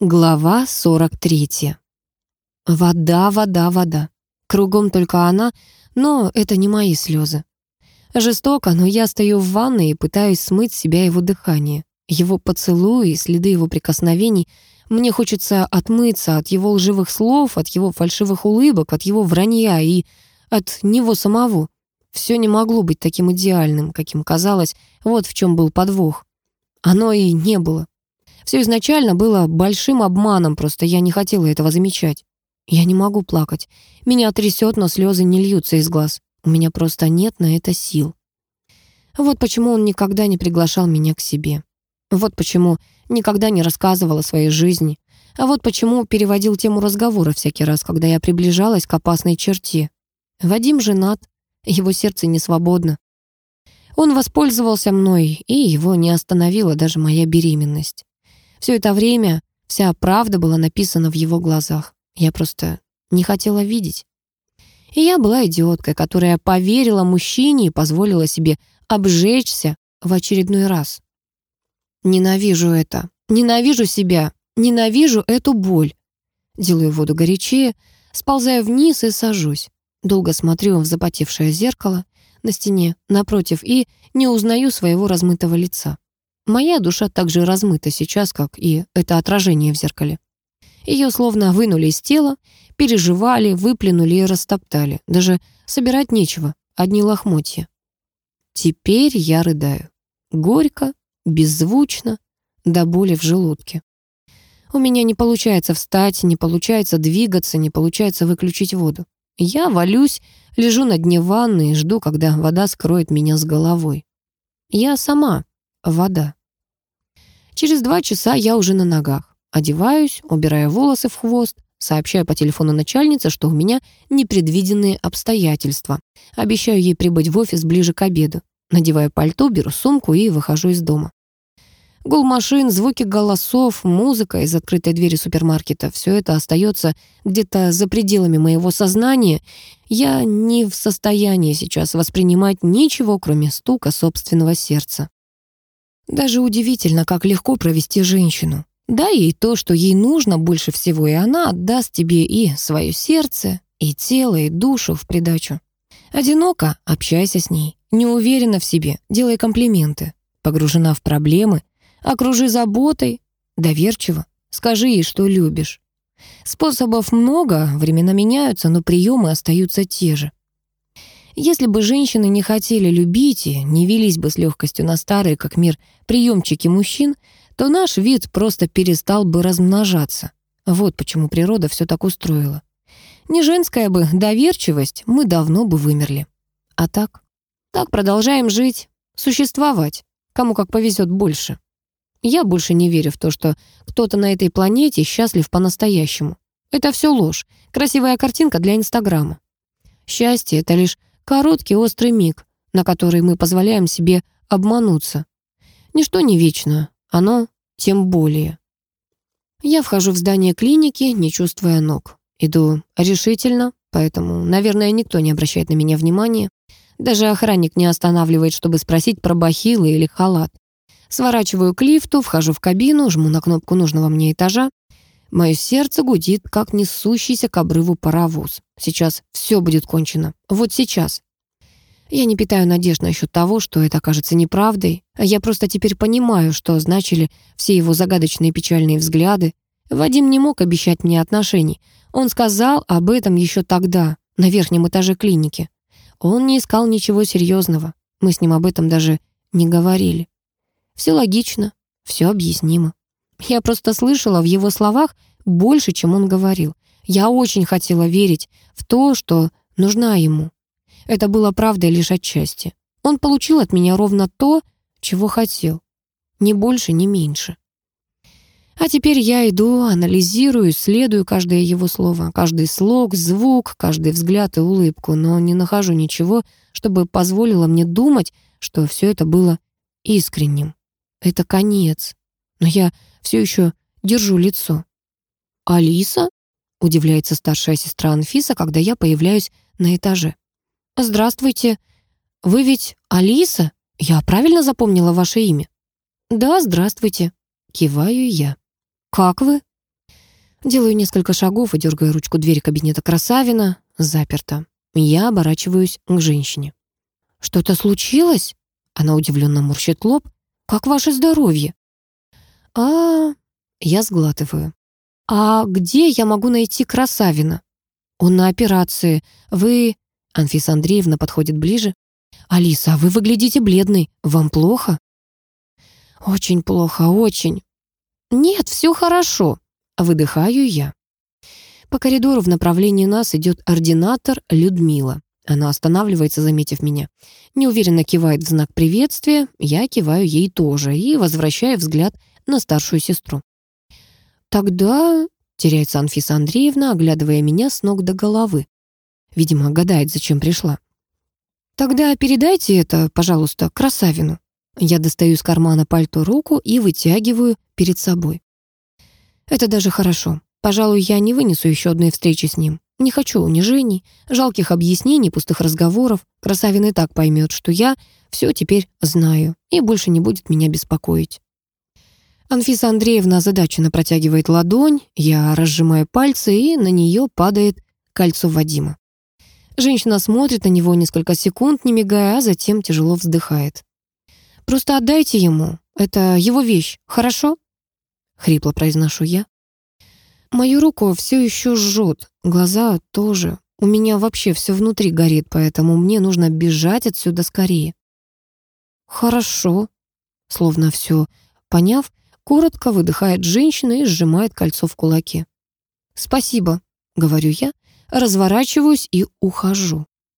Глава 43. Вода, вода, вода. Кругом только она, но это не мои слезы. Жестоко, но я стою в ванной и пытаюсь смыть себя его дыхание, его поцелуи, следы его прикосновений. Мне хочется отмыться от его лживых слов, от его фальшивых улыбок, от его вранья и от него самого. Все не могло быть таким идеальным, каким казалось, вот в чем был подвох. Оно и не было. Все изначально было большим обманом, просто я не хотела этого замечать. Я не могу плакать. Меня трясет, но слезы не льются из глаз. У меня просто нет на это сил. Вот почему он никогда не приглашал меня к себе. Вот почему никогда не рассказывал о своей жизни. А вот почему переводил тему разговора всякий раз, когда я приближалась к опасной черте. Вадим женат, его сердце не свободно. Он воспользовался мной, и его не остановила даже моя беременность. Все это время вся правда была написана в его глазах. Я просто не хотела видеть. И я была идиоткой, которая поверила мужчине и позволила себе обжечься в очередной раз. Ненавижу это. Ненавижу себя. Ненавижу эту боль. Делаю воду горячее, сползаю вниз и сажусь. Долго смотрю в запотевшее зеркало на стене напротив и не узнаю своего размытого лица. Моя душа так же размыта сейчас, как и это отражение в зеркале. Ее словно вынули из тела, переживали, выплюнули и растоптали. Даже собирать нечего, одни лохмотья. Теперь я рыдаю. Горько, беззвучно, до боли в желудке. У меня не получается встать, не получается двигаться, не получается выключить воду. Я валюсь, лежу на дне ванны и жду, когда вода скроет меня с головой. Я сама вода. Через два часа я уже на ногах. Одеваюсь, убираю волосы в хвост, сообщаю по телефону начальнице, что у меня непредвиденные обстоятельства. Обещаю ей прибыть в офис ближе к обеду. Надеваю пальто, беру сумку и выхожу из дома. Гул машин, звуки голосов, музыка из открытой двери супермаркета — все это остается где-то за пределами моего сознания. Я не в состоянии сейчас воспринимать ничего, кроме стука собственного сердца. Даже удивительно, как легко провести женщину. Дай ей то, что ей нужно больше всего, и она отдаст тебе и свое сердце, и тело, и душу в придачу. Одиноко, общайся с ней. Не уверена в себе, делай комплименты. Погружена в проблемы, окружи заботой. Доверчиво, скажи ей, что любишь. Способов много, времена меняются, но приемы остаются те же. Если бы женщины не хотели любить и не велись бы с легкостью на старые, как мир, приемчики мужчин, то наш вид просто перестал бы размножаться. Вот почему природа все так устроила. Не женская бы доверчивость, мы давно бы вымерли. А так? Так продолжаем жить, существовать, кому как повезет больше. Я больше не верю в то, что кто-то на этой планете счастлив по-настоящему. Это все ложь, красивая картинка для Инстаграма. Счастье — это лишь Короткий острый миг, на который мы позволяем себе обмануться. Ничто не вечно, оно тем более. Я вхожу в здание клиники, не чувствуя ног. Иду решительно, поэтому, наверное, никто не обращает на меня внимания. Даже охранник не останавливает, чтобы спросить про бахилы или халат. Сворачиваю к лифту, вхожу в кабину, жму на кнопку нужного мне этажа. Мое сердце гудит, как несущийся к обрыву паровоз. Сейчас все будет кончено. Вот сейчас. Я не питаю надежд насчет того, что это окажется неправдой. Я просто теперь понимаю, что значили все его загадочные печальные взгляды. Вадим не мог обещать мне отношений. Он сказал об этом еще тогда, на верхнем этаже клиники. Он не искал ничего серьезного. Мы с ним об этом даже не говорили. Все логично, все объяснимо. Я просто слышала в его словах больше, чем он говорил. Я очень хотела верить в то, что нужна ему. Это было правдой лишь отчасти. Он получил от меня ровно то, чего хотел. Ни больше, ни меньше. А теперь я иду, анализирую, исследую каждое его слово, каждый слог, звук, каждый взгляд и улыбку, но не нахожу ничего, чтобы позволило мне думать, что все это было искренним. Это конец. Но я все еще держу лицо. «Алиса?» — удивляется старшая сестра Анфиса, когда я появляюсь на этаже. «Здравствуйте. Вы ведь Алиса? Я правильно запомнила ваше имя?» «Да, здравствуйте», — киваю я. «Как вы?» Делаю несколько шагов и дергаю ручку двери кабинета Красавина. Заперто. Я оборачиваюсь к женщине. «Что-то случилось?» Она удивленно морщит лоб. «Как ваше здоровье?» А Я сглатываю. «А где я могу найти Красавина?» «Он на операции. Вы...» Анфиса Андреевна подходит ближе. «Алиса, а вы выглядите бледной. Вам плохо?» «Очень плохо, очень». «Нет, все хорошо», — выдыхаю я. По коридору в направлении нас идет ординатор Людмила. Она останавливается, заметив меня. Неуверенно кивает в знак приветствия, я киваю ей тоже и возвращаю взгляд на старшую сестру. «Тогда...» — теряется Анфиса Андреевна, оглядывая меня с ног до головы. Видимо, гадает, зачем пришла. «Тогда передайте это, пожалуйста, Красавину». Я достаю из кармана пальто руку и вытягиваю перед собой. Это даже хорошо. Пожалуй, я не вынесу еще одной встречи с ним. Не хочу унижений, жалких объяснений, пустых разговоров. Красавин и так поймет, что я все теперь знаю и больше не будет меня беспокоить. Анфиса Андреевна озадаченно протягивает ладонь, я разжимаю пальцы, и на нее падает кольцо Вадима. Женщина смотрит на него несколько секунд, не мигая, а затем тяжело вздыхает. «Просто отдайте ему. Это его вещь, хорошо?» Хрипло произношу я. Мою руку все еще жжет, глаза тоже. У меня вообще все внутри горит, поэтому мне нужно бежать отсюда скорее. «Хорошо», словно все поняв, коротко выдыхает женщина и сжимает кольцо в кулаке. «Спасибо», — говорю я, разворачиваюсь и ухожу.